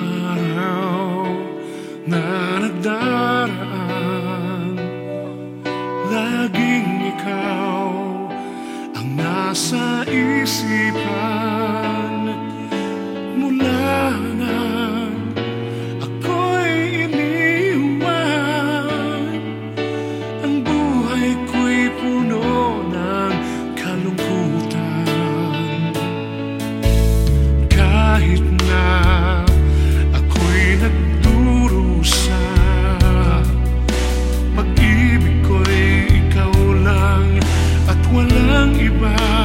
araw Laging ikaw ang nasa isip bow.